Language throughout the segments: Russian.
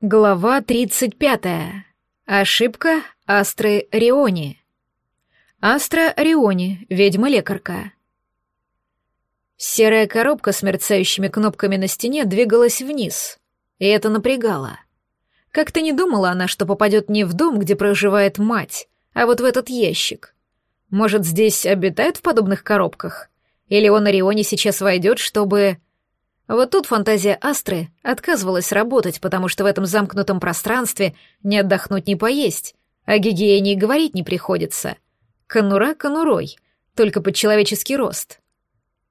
Глава 35. Ошибка Астры Риони. Астра Риони, ведьма-лекарка. Серая коробка с мерцающими кнопками на стене двигалась вниз, и это напрягало. Как-то не думала она, что попадет не в дом, где проживает мать, а вот в этот ящик. Может, здесь обитают в подобных коробках? Или он Риони сейчас войдет, чтобы... Вот тут фантазия Астры отказывалась работать, потому что в этом замкнутом пространстве не отдохнуть, не поесть. О гигиене говорить не приходится. Конура конурой, только под человеческий рост.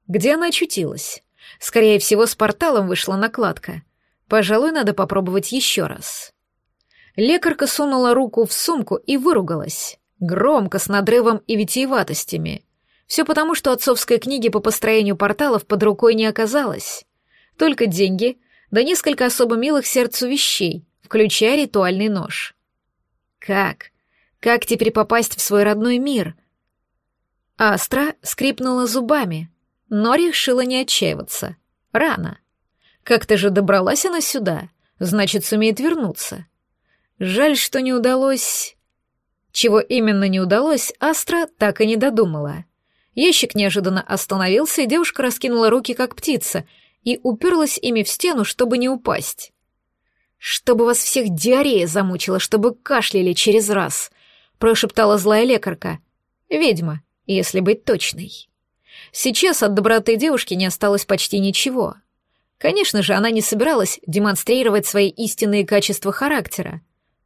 Где она очутилась? Скорее всего, с порталом вышла накладка. Пожалуй, надо попробовать еще раз. Лекарка сунула руку в сумку и выругалась. Громко, с надрывом и витиеватостями. Все потому, что отцовской книги по построению порталов под рукой не оказалось. Только деньги, да несколько особо милых сердцу вещей, включая ритуальный нож. Как? Как теперь попасть в свой родной мир? Астра скрипнула зубами, но решила не отчаиваться. Рано. Как-то же добралась она сюда, значит, сумеет вернуться. Жаль, что не удалось... Чего именно не удалось, Астра так и не додумала. Ящик неожиданно остановился, и девушка раскинула руки, как птица — и уперлась ими в стену, чтобы не упасть. «Чтобы вас всех диарея замучила, чтобы кашляли через раз», — прошептала злая лекарка. «Ведьма, если быть точной». Сейчас от доброты девушки не осталось почти ничего. Конечно же, она не собиралась демонстрировать свои истинные качества характера.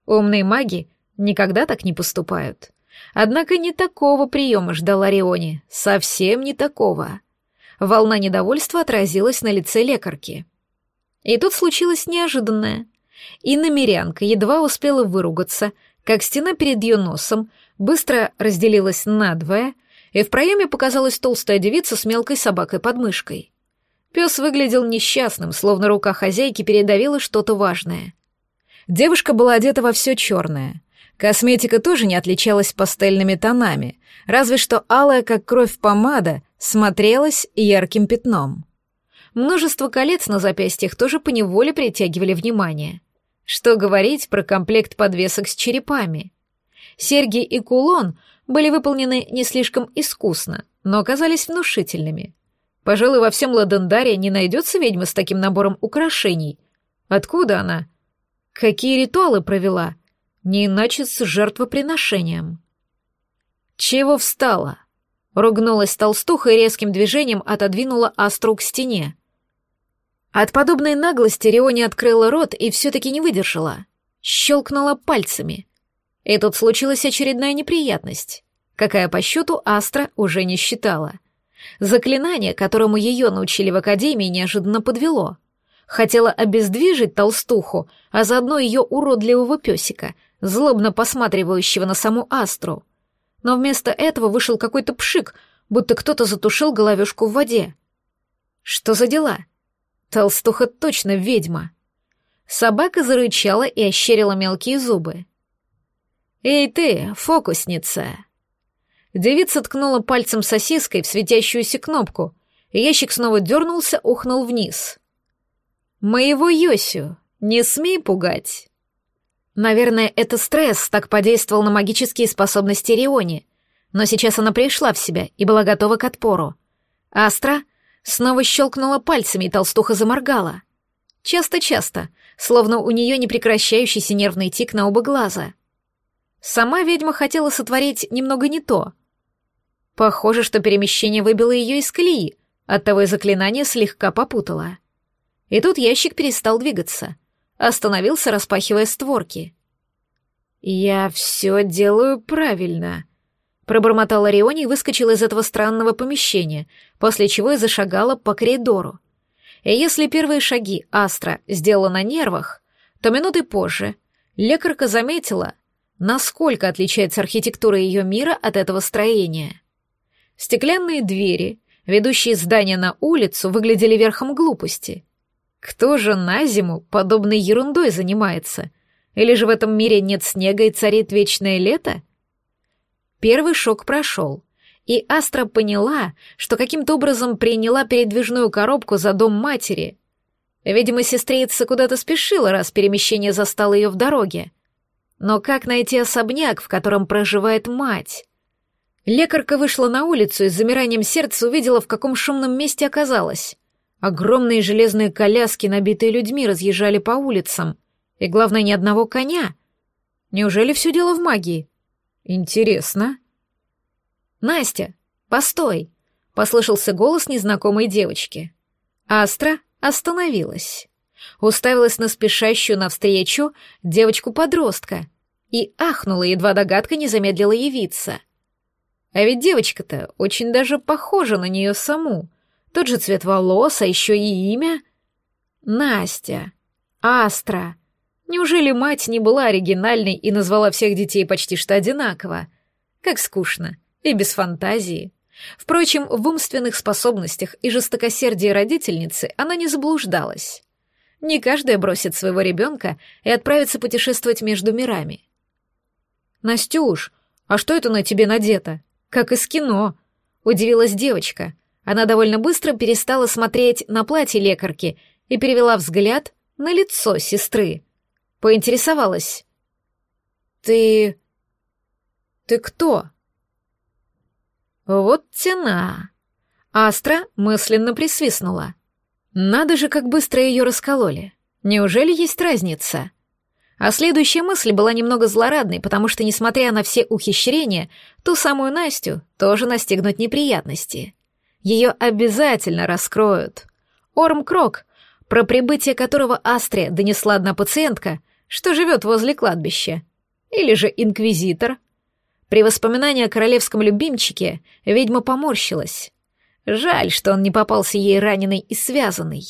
Умные маги никогда так не поступают. Однако не такого приема ждала Риони, совсем не такого. Волна недовольства отразилась на лице лекарки. И тут случилось неожиданное. Инна Мирянка едва успела выругаться, как стена перед ее носом быстро разделилась надвое, и в проеме показалась толстая девица с мелкой собакой под мышкой. Пес выглядел несчастным, словно рука хозяйки передавила что-то важное. Девушка была одета во все черное. Косметика тоже не отличалась пастельными тонами, разве что алая, как кровь помада, смотрелась ярким пятном. Множество колец на запястьях тоже поневоле притягивали внимание. Что говорить про комплект подвесок с черепами? Серьги и кулон были выполнены не слишком искусно, но оказались внушительными. Пожалуй, во всем Ладендаре не найдется ведьма с таким набором украшений. Откуда она? Какие ритуалы провела? Не иначе с жертвоприношением. «Чего встала?» Ругнулась толстуха и резким движением отодвинула Астру к стене. От подобной наглости Риони открыла рот и все-таки не выдержала. Щелкнула пальцами. И тут случилась очередная неприятность, какая по счету Астра уже не считала. Заклинание, которому ее научили в Академии, неожиданно подвело. Хотела обездвижить толстуху, а заодно ее уродливого песика, злобно посматривающего на саму Астру — но вместо этого вышел какой-то пшик, будто кто-то затушил головешку в воде. Что за дела? Толстуха точно ведьма. Собака зарычала и ощерила мелкие зубы. «Эй ты, фокусница!» Девица ткнула пальцем сосиской в светящуюся кнопку, и ящик снова дернулся, ухнул вниз. «Моего Йосю, не смей пугать!» Наверное, это стресс так подействовал на магические способности Риони. Но сейчас она пришла в себя и была готова к отпору. Астра снова щелкнула пальцами, и толстуха заморгала. Часто-часто, словно у нее непрекращающийся нервный тик на оба глаза. Сама ведьма хотела сотворить немного не то. Похоже, что перемещение выбило ее из колеи, оттого и заклинание слегка попутало. И тут ящик перестал двигаться — остановился, распахивая створки. «Я все делаю правильно», — пробормотала Риони и выскочила из этого странного помещения, после чего и зашагала по коридору. И если первые шаги Астра сделала на нервах, то минуты позже лекарка заметила, насколько отличается архитектура ее мира от этого строения. Стеклянные двери, ведущие здание на улицу, выглядели верхом глупости — кто же на зиму подобной ерундой занимается? Или же в этом мире нет снега и царит вечное лето? Первый шок прошел, и Астра поняла, что каким-то образом приняла передвижную коробку за дом матери. Видимо, сестрица куда-то спешила, раз перемещение застало ее в дороге. Но как найти особняк, в котором проживает мать? Лекарка вышла на улицу и с замиранием сердца увидела, в каком шумном месте оказалась. Огромные железные коляски, набитые людьми, разъезжали по улицам. И, главное, ни одного коня. Неужели все дело в магии? Интересно. «Настя, постой!» — послышался голос незнакомой девочки. Астра остановилась. Уставилась на спешащую навстречу девочку-подростка и ахнула, едва догадка не замедлила явиться. А ведь девочка-то очень даже похожа на нее саму — тот же цвет волос, а еще и имя. Настя. Астра. Неужели мать не была оригинальной и назвала всех детей почти что одинаково? Как скучно. И без фантазии. Впрочем, в умственных способностях и жестокосердии родительницы она не заблуждалась. Не каждая бросит своего ребенка и отправится путешествовать между мирами. «Настюш, а что это на тебе надето? Как из кино!» — удивилась девочка, она довольно быстро перестала смотреть на платье лекарки и перевела взгляд на лицо сестры. Поинтересовалась. «Ты... ты кто?» «Вот тяна!» Астра мысленно присвистнула. «Надо же, как быстро ее раскололи! Неужели есть разница?» А следующая мысль была немного злорадной, потому что, несмотря на все ухищрения, ту самую Настю тоже настигнут неприятности. Ее обязательно раскроют. Орм Крок, про прибытие которого Астре донесла одна пациентка, что живет возле кладбища. Или же инквизитор. При воспоминании о королевском любимчике ведьма поморщилась. Жаль, что он не попался ей раненый и связанный.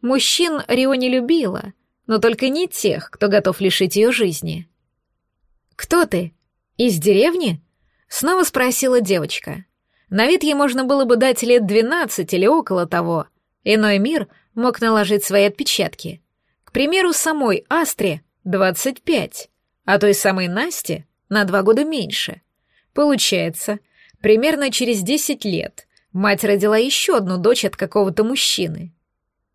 Мужчин Рио не любила, но только не тех, кто готов лишить ее жизни. «Кто ты? Из деревни?» — снова спросила девочка. На вид ей можно было бы дать лет 12 или около того. Иной мир мог наложить свои отпечатки. К примеру, самой Астре 25, а той самой Насте на два года меньше. Получается, примерно через 10 лет мать родила еще одну дочь от какого-то мужчины.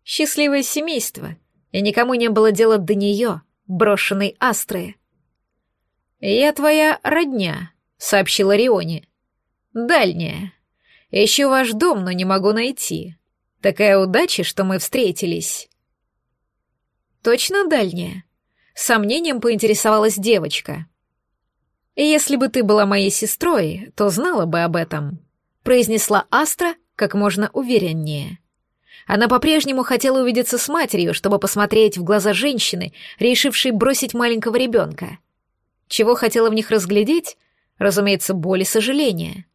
Счастливое семейство, и никому не было дела до нее, брошенной Астры. «Я твоя родня», — сообщила Рионе дальняя. Я ищу ваш дом, но не могу найти. Такая удача, что мы встретились». «Точно дальняя?» — сомнением поинтересовалась девочка. «Если бы ты была моей сестрой, то знала бы об этом», — произнесла Астра как можно увереннее. Она по-прежнему хотела увидеться с матерью, чтобы посмотреть в глаза женщины, решившей бросить маленького ребенка. Чего хотела в них разглядеть? Разумеется, боль и сожаление.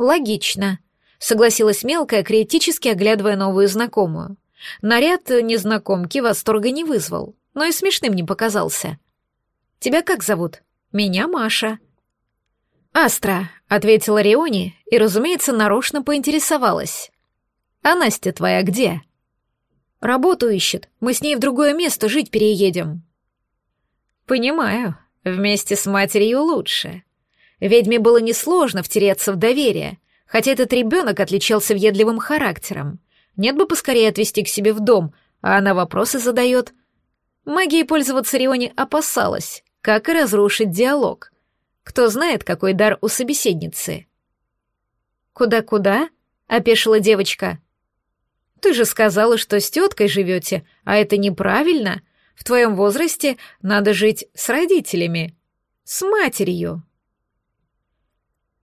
Логично, согласилась мелкая, критически оглядывая новую знакомую. Наряд незнакомки восторга не вызвал, но и смешным не показался. «Тебя как зовут?» «Меня Маша». «Астра», — ответила Риони и, разумеется, нарочно поинтересовалась. «А Настя твоя где?» «Работу ищет. Мы с ней в другое место жить переедем». «Понимаю. Вместе с матерью лучше», Ведьме было несложно втереться в доверие, хотя этот ребенок отличался въедливым характером. Нет бы поскорее отвезти к себе в дом, а она вопросы задает. Магией пользоваться Рионе опасалась, как и разрушить диалог. Кто знает, какой дар у собеседницы. «Куда-куда?» — опешила девочка. «Ты же сказала, что с теткой живете, а это неправильно. В твоем возрасте надо жить с родителями, с матерью».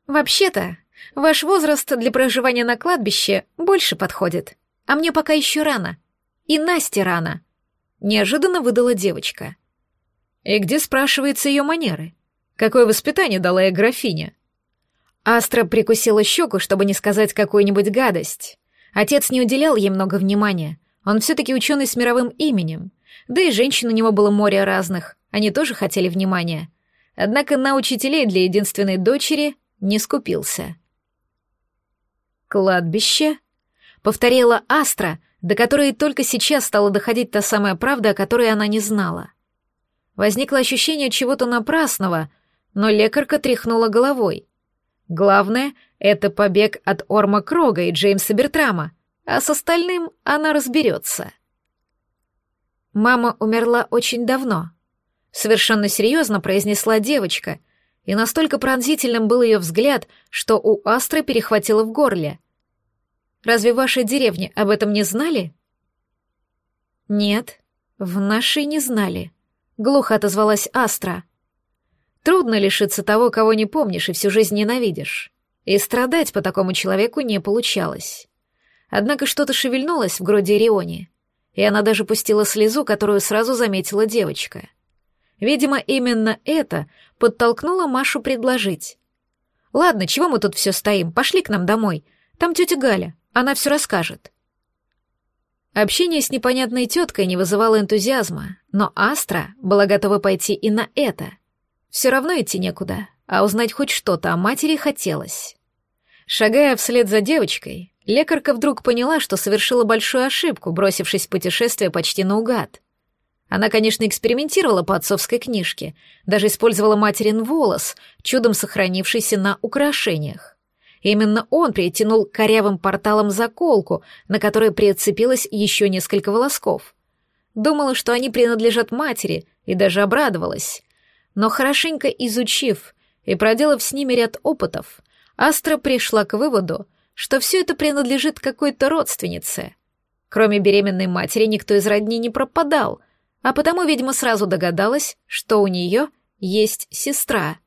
Вообще-то, ваш возраст для проживания на кладбище больше подходит. А мне пока еще рано. И Насте рано. Неожиданно выдала девочка. И где спрашивается ее манеры? Какое воспитание дала ей графиня? Астра прикусила щеку, чтобы не сказать какую-нибудь гадость. Отец не уделял ей много внимания. Он все-таки ученый с мировым именем. Да и женщин у него было море разных. Они тоже хотели внимания. Однако на учителей для единственной дочери не скупился. «Кладбище?» — повторила Астра, до которой только сейчас стала доходить та самая правда, о которой она не знала. Возникло ощущение чего-то напрасного, но лекарка тряхнула головой. Главное — это побег от Орма Крога и Джеймса Бертрама, а с остальным она разберется. Мама умерла очень давно. Совершенно серьезно произнесла девочка, и настолько пронзительным был ее взгляд, что у Астры перехватило в горле. «Разве ваши деревни об этом не знали?» «Нет, в нашей не знали», — глухо отозвалась Астра. «Трудно лишиться того, кого не помнишь и всю жизнь ненавидишь. И страдать по такому человеку не получалось. Однако что-то шевельнулось в груди Риони, и она даже пустила слезу, которую сразу заметила девочка». Видимо, именно это подтолкнуло Машу предложить. «Ладно, чего мы тут все стоим? Пошли к нам домой. Там тетя Галя. Она все расскажет». Общение с непонятной теткой не вызывало энтузиазма, но Астра была готова пойти и на это. Все равно идти некуда, а узнать хоть что-то о матери хотелось. Шагая вслед за девочкой, лекарка вдруг поняла, что совершила большую ошибку, бросившись в путешествие почти наугад — она, конечно, экспериментировала по отцовской книжке, даже использовала материн волос, чудом сохранившийся на украшениях. Именно он притянул корявым порталом заколку, на которой прицепилось еще несколько волосков. Думала, что они принадлежат матери, и даже обрадовалась. Но хорошенько изучив и проделав с ними ряд опытов, Астра пришла к выводу, что все это принадлежит какой-то родственнице. Кроме беременной матери никто из родни не пропадал — а потому ведьма сразу догадалась, что у нее есть сестра.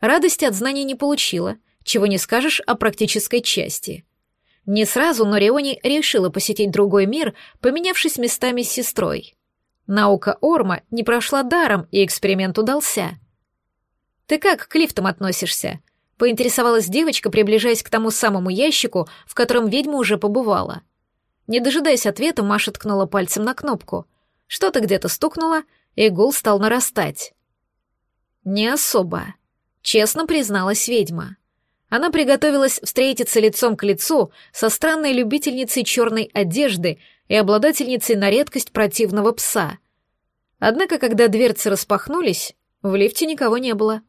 Радости от знаний не получила, чего не скажешь о практической части. Не сразу, но Реони решила посетить другой мир, поменявшись местами с сестрой. Наука Орма не прошла даром, и эксперимент удался. «Ты как к лифтам относишься?» — поинтересовалась девочка, приближаясь к тому самому ящику, в котором ведьма уже побывала. Не дожидаясь ответа, Маша ткнула пальцем на кнопку — что-то где-то стукнуло, и гул стал нарастать. «Не особо», — честно призналась ведьма. Она приготовилась встретиться лицом к лицу со странной любительницей черной одежды и обладательницей на редкость противного пса. Однако, когда дверцы распахнулись, в лифте никого не было.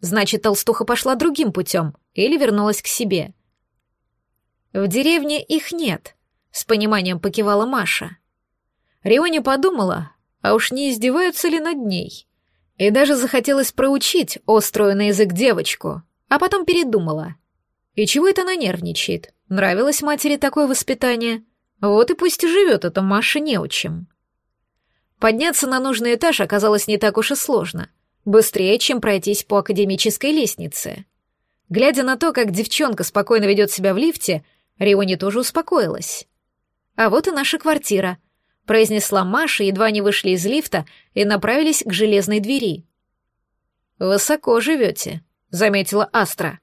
Значит, толстуха пошла другим путем или вернулась к себе. «В деревне их нет», — с пониманием покивала Маша. Рионе подумала, а уж не издеваются ли над ней. И даже захотелось проучить острую на язык девочку, а потом передумала. И чего это она нервничает? Нравилось матери такое воспитание? Вот и пусть живет эта Маша неучим. Подняться на нужный этаж оказалось не так уж и сложно. Быстрее, чем пройтись по академической лестнице. Глядя на то, как девчонка спокойно ведет себя в лифте, Рионе тоже успокоилась. А вот и наша квартира — произнесла Маша, едва не вышли из лифта и направились к железной двери. «Высоко живете», — заметила Астра.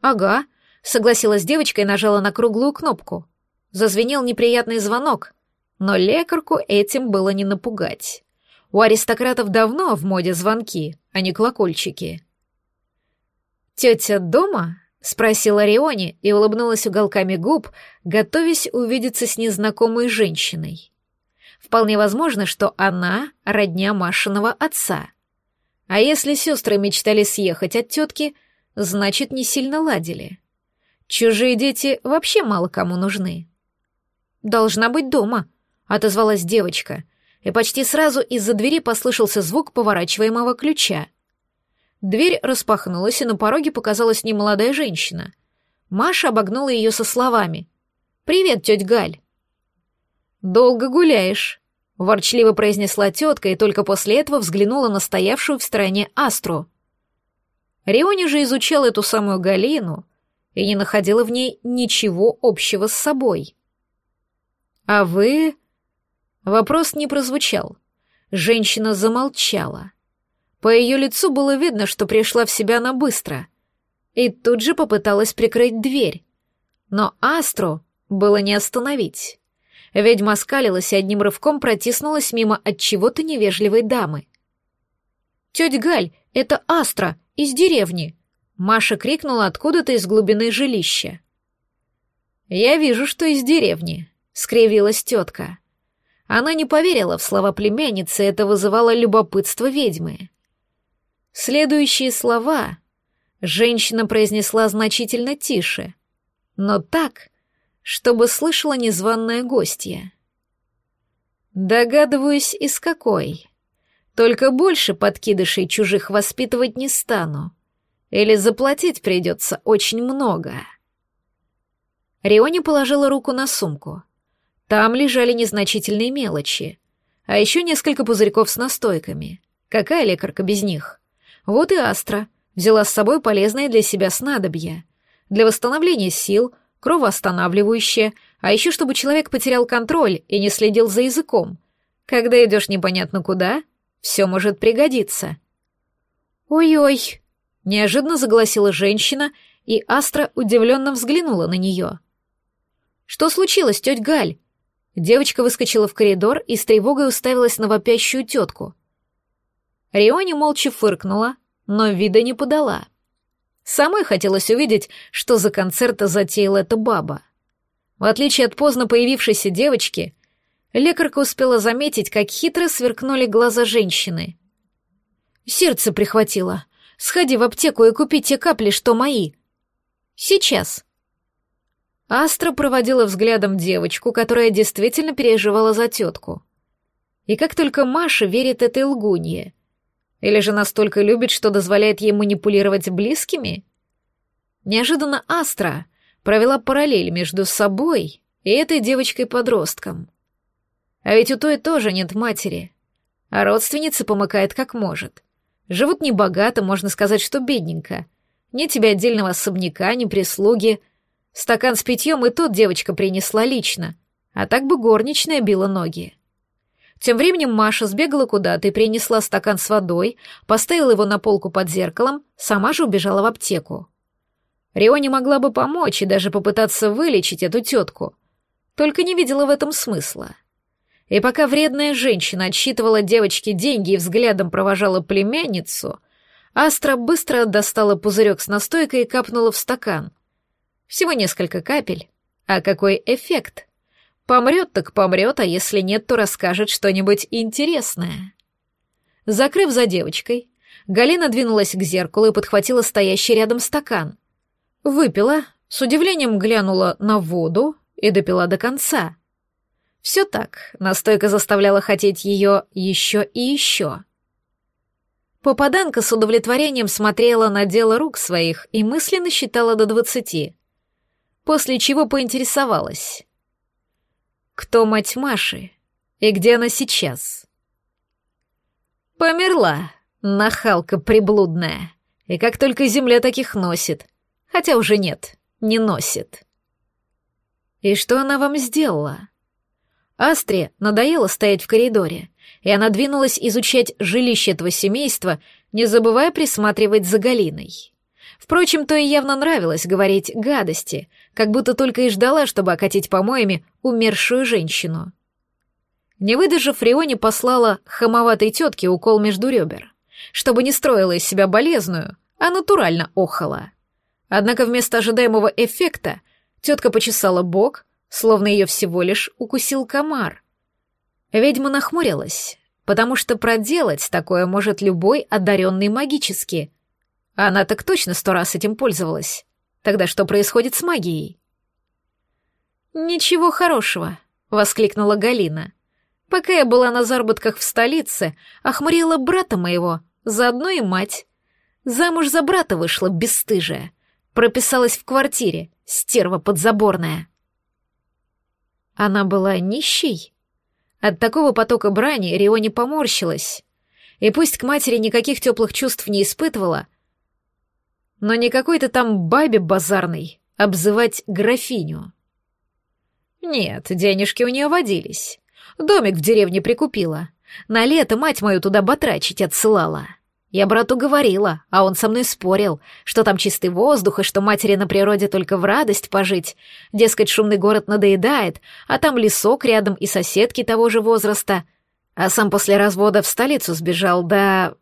«Ага», — согласилась девочка и нажала на круглую кнопку. Зазвенел неприятный звонок, но лекарку этим было не напугать. У аристократов давно в моде звонки, а не колокольчики. «Тетя дома?» — спросила Риони и улыбнулась уголками губ, готовясь увидеться с незнакомой женщиной. Вполне возможно, что она родня Машиного отца. А если сестры мечтали съехать от тетки, значит, не сильно ладили. Чужие дети вообще мало кому нужны. «Должна быть дома», — отозвалась девочка, и почти сразу из-за двери послышался звук поворачиваемого ключа. Дверь распахнулась, и на пороге показалась немолодая женщина. Маша обогнула ее со словами. «Привет, тетя Галь». «Долго гуляешь», — ворчливо произнесла тетка и только после этого взглянула на стоявшую в стороне Астру. Риони же изучала эту самую Галину и не находила в ней ничего общего с собой. «А вы...» Вопрос не прозвучал. Женщина замолчала. По ее лицу было видно, что пришла в себя она быстро. И тут же попыталась прикрыть дверь. Но Астру было не остановить. Ведьма скалилась и одним рывком протиснулась мимо от чего-то невежливой дамы. «Теть Галь, это Астра, из деревни!» Маша крикнула откуда-то из глубины жилища. «Я вижу, что из деревни», — скривилась тетка. Она не поверила в слова племянницы, это вызывало любопытство ведьмы. Следующие слова женщина произнесла значительно тише, но так, чтобы слышала незваная гостья. Догадываюсь, из какой. Только больше подкидышей чужих воспитывать не стану. Или заплатить придется очень много. Риони положила руку на сумку. Там лежали незначительные мелочи, а еще несколько пузырьков с настойками. Какая лекарка без них? Вот и Астра взяла с собой полезное для себя снадобье. Для восстановления сил — кровоостанавливающее, а еще чтобы человек потерял контроль и не следил за языком. Когда идешь непонятно куда, все может пригодиться. «Ой-ой!» — неожиданно загласила женщина, и Астра удивленно взглянула на нее. «Что случилось, тетя Галь?» Девочка выскочила в коридор и с тревогой уставилась на вопящую тетку. Риони молча фыркнула, но вида не подала — Самой хотелось увидеть, что за концерта затеяла эта баба. В отличие от поздно появившейся девочки, лекарка успела заметить, как хитро сверкнули глаза женщины. «Сердце прихватило. Сходи в аптеку и купи те капли, что мои. Сейчас». Астра проводила взглядом девочку, которая действительно переживала за тетку. И как только Маша верит этой лгунье — или же настолько любит, что дозволяет ей манипулировать близкими? Неожиданно Астра провела параллель между собой и этой девочкой-подростком. А ведь у той тоже нет матери, а родственница помыкает как может. Живут небогато, можно сказать, что бедненько. Ни тебе отдельного особняка, ни прислуги. Стакан с питьем и тот девочка принесла лично, а так бы горничная била ноги. Тем временем Маша сбегала куда-то и принесла стакан с водой, поставила его на полку под зеркалом, сама же убежала в аптеку. Рионе могла бы помочь и даже попытаться вылечить эту тетку, только не видела в этом смысла. И пока вредная женщина отсчитывала девочке деньги и взглядом провожала племянницу, Астра быстро достала пузырек с настойкой и капнула в стакан. Всего несколько капель, а какой эффект — Помрет так помрет, а если нет, то расскажет что-нибудь интересное. Закрыв за девочкой, Галина двинулась к зеркалу и подхватила стоящий рядом стакан. Выпила, с удивлением глянула на воду и допила до конца. Все так, настойка заставляла хотеть ее еще и еще. Попаданка с удовлетворением смотрела на дело рук своих и мысленно считала до двадцати. После чего поинтересовалась кто мать Маши и где она сейчас. Померла, нахалка приблудная. И как только земля таких носит. Хотя уже нет, не носит. И что она вам сделала? Астре надоело стоять в коридоре, и она двинулась изучать жилище этого семейства, не забывая присматривать за Галиной. Впрочем, то и явно нравилось говорить гадости, как будто только и ждала, чтобы окатить помоями умершую женщину. Не выдержав, Рионе послала хамоватой тетке укол между ребер. Чтобы не строила из себя болезную, а натурально охала. Однако вместо ожидаемого эффекта тетка почесала бок, словно ее всего лишь укусил комар. Ведьма нахмурилась, потому что проделать такое может любой одаренный магически. Она так точно сто раз этим пользовалась. Тогда что происходит с магией? Ничего хорошего, воскликнула Галина. Пока я была на заработках в столице, охмурила брата моего, заодно и мать. Замуж за брата вышла бесстыжая. Прописалась в квартире, стерва подзаборная. Она была нищей? От такого потока брани Рио не поморщилась. И пусть к матери никаких теплых чувств не испытывала, но не какой-то там бабе базарной обзывать графиню. Нет, денежки у нее водились. Домик в деревне прикупила. На лето мать мою туда батрачить отсылала. Я брату говорила, а он со мной спорил, что там чистый воздух и что матери на природе только в радость пожить. Дескать, шумный город надоедает, а там лесок рядом и соседки того же возраста. А сам после развода в столицу сбежал, да...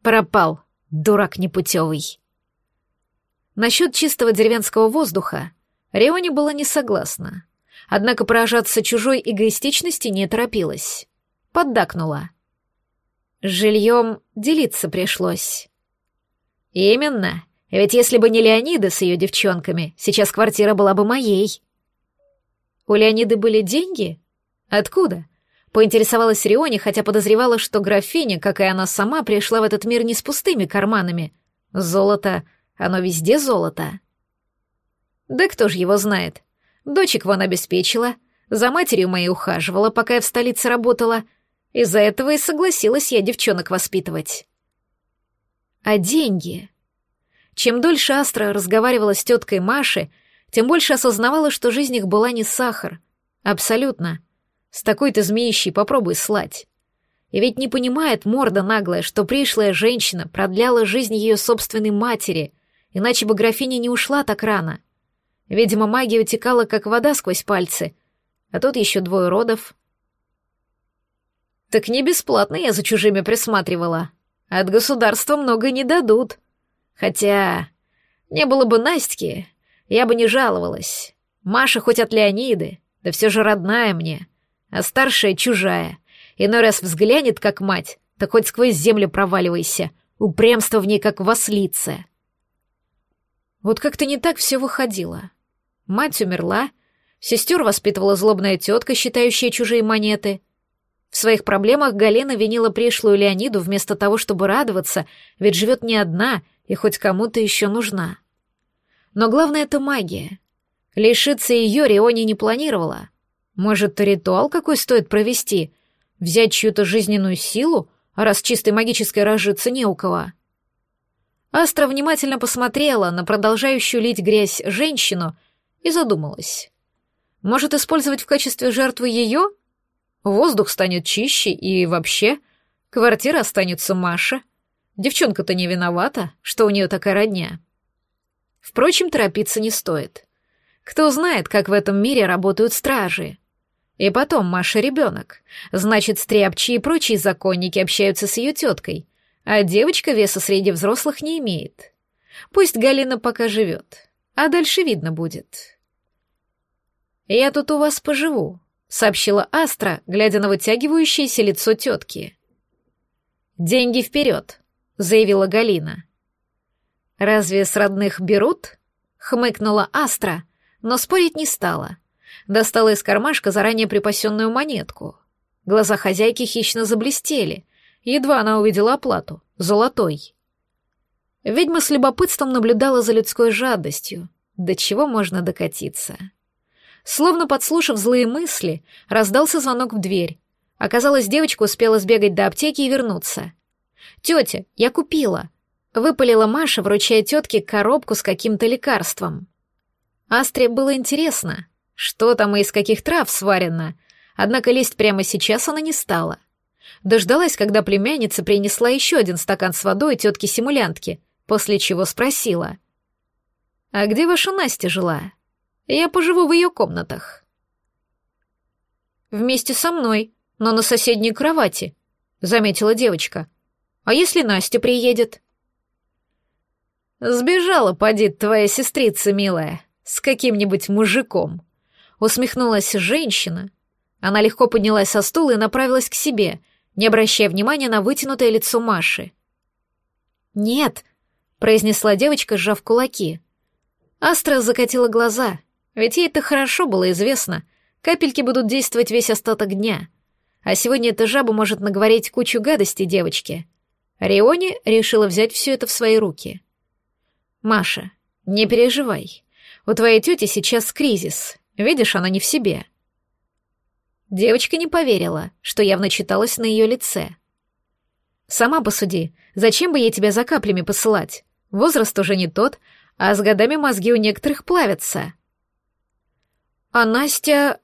Пропал, дурак непутевый. Насчет чистого деревенского воздуха Реони была не согласна. Однако поражаться чужой эгоистичности не торопилась. Поддакнула. Жильем делиться пришлось. Именно. Ведь если бы не Леонида с ее девчонками, сейчас квартира была бы моей. У Леониды были деньги? Откуда? Поинтересовалась Рионе, хотя подозревала, что графиня, как и она сама, пришла в этот мир не с пустыми карманами. Золото — оно везде золото. Да кто ж его знает? Дочек вон обеспечила, за матерью моей ухаживала, пока я в столице работала. Из-за этого и согласилась я девчонок воспитывать. А деньги? Чем дольше Астра разговаривала с теткой Машей, тем больше осознавала, что жизнь их была не сахар. Абсолютно. С такой-то змеищей попробуй слать. И ведь не понимает морда наглая, что пришлая женщина продляла жизнь ее собственной матери, иначе бы графиня не ушла так рано. Видимо, магия утекала, как вода сквозь пальцы. А тут еще двое родов. Так не бесплатно я за чужими присматривала. От государства много не дадут. Хотя... Не было бы Настики, я бы не жаловалась. Маша хоть от Леониды, да все же родная мне. А старшая чужая. Иной раз взглянет, как мать, так хоть сквозь землю проваливайся. Упрямство в ней, как в ослице. Вот как-то не так все выходило. Мать умерла, сестер воспитывала злобная тетка, считающая чужие монеты. В своих проблемах Галена винила пришлую Леониду вместо того, чтобы радоваться, ведь живет не одна и хоть кому-то еще нужна. Но главное — это магия. Лишиться ее Риони не планировала. Может, ритуал какой стоит провести? Взять чью-то жизненную силу, а раз чистой магической рожиться не у кого?» Астра внимательно посмотрела на продолжающую лить грязь женщину и задумалась. Может использовать в качестве жертвы ее? Воздух станет чище и вообще квартира останется Маше. Девчонка-то не виновата, что у нее такая родня. Впрочем, торопиться не стоит. Кто знает, как в этом мире работают стражи. И потом Маша ребенок. Значит, стряпчи и прочие законники общаются с ее теткой — а девочка веса среди взрослых не имеет. Пусть Галина пока живет, а дальше видно будет. «Я тут у вас поживу», — сообщила Астра, глядя на вытягивающееся лицо тетки. «Деньги вперед», — заявила Галина. «Разве с родных берут?» — хмыкнула Астра, но спорить не стала. Достала из кармашка заранее припасенную монетку. Глаза хозяйки хищно заблестели, Едва она увидела оплату, золотой. Ведьма с любопытством наблюдала за людской жадностью, до чего можно докатиться. Словно подслушав злые мысли, раздался звонок в дверь. Оказалось, девочка успела сбегать до аптеки и вернуться. «Тетя, я купила!» — выпалила Маша, вручая тетке коробку с каким-то лекарством. Астре было интересно, что там и из каких трав сварено, однако лезть прямо сейчас она не стала — Дождалась, когда племянница принесла еще один стакан с водой тетки-симулянтки, после чего спросила. «А где ваша Настя жила? Я поживу в ее комнатах». «Вместе со мной, но на соседней кровати», — заметила девочка. «А если Настя приедет?» «Сбежала, падит твоя сестрица милая, с каким-нибудь мужиком», — усмехнулась женщина. Она легко поднялась со стула и направилась к себе — не обращая внимания на вытянутое лицо Маши. «Нет», — произнесла девочка, сжав кулаки. Астра закатила глаза, ведь ей это хорошо было известно. Капельки будут действовать весь остаток дня. А сегодня эта жаба может наговорить кучу гадостей девочке. Риони решила взять все это в свои руки. «Маша, не переживай. У твоей тети сейчас кризис. Видишь, она не в себе. Девочка не поверила, что явно читалось на ее лице. «Сама посуди, зачем бы ей тебя за каплями посылать? Возраст уже не тот, а с годами мозги у некоторых плавятся». «А Настя...»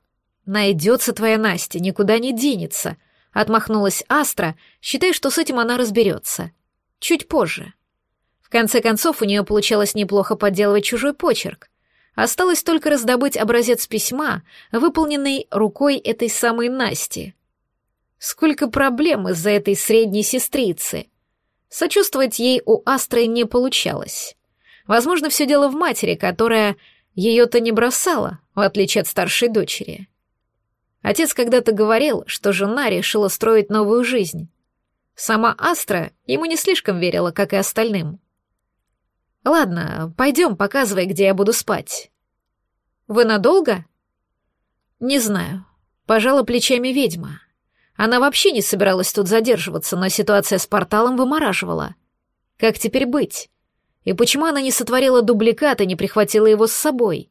«Найдется твоя Настя, никуда не денется», — отмахнулась Астра, считая, что с этим она разберется. «Чуть позже». В конце концов, у нее получалось неплохо подделывать чужой почерк. Осталось только раздобыть образец письма, выполненный рукой этой самой Насти. Сколько проблем из-за этой средней сестрицы. Сочувствовать ей у Астры не получалось. Возможно, все дело в матери, которая ее-то не бросала, в отличие от старшей дочери. Отец когда-то говорил, что жена решила строить новую жизнь. Сама Астра ему не слишком верила, как и остальным. Ладно, пойдем, показывай, где я буду спать. Вы надолго? Не знаю. Пожала плечами ведьма. Она вообще не собиралась тут задерживаться, но ситуация с порталом вымораживала. Как теперь быть? И почему она не сотворила дубликат и не прихватила его с собой?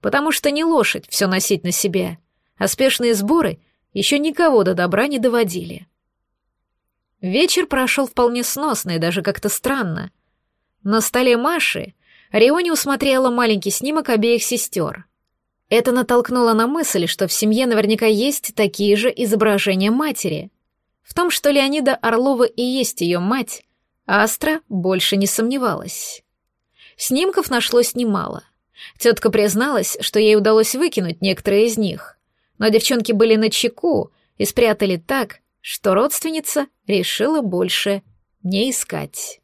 Потому что не лошадь все носить на себе, а спешные сборы еще никого до добра не доводили. Вечер прошел вполне сносно и даже как-то странно — на столе Маши Риони усмотрела маленький снимок обеих сестер. Это натолкнуло на мысль, что в семье наверняка есть такие же изображения матери. В том, что Леонида Орлова и есть ее мать, Астра больше не сомневалась. Снимков нашлось немало. Тетка призналась, что ей удалось выкинуть некоторые из них. Но девчонки были на чеку и спрятали так, что родственница решила больше не искать.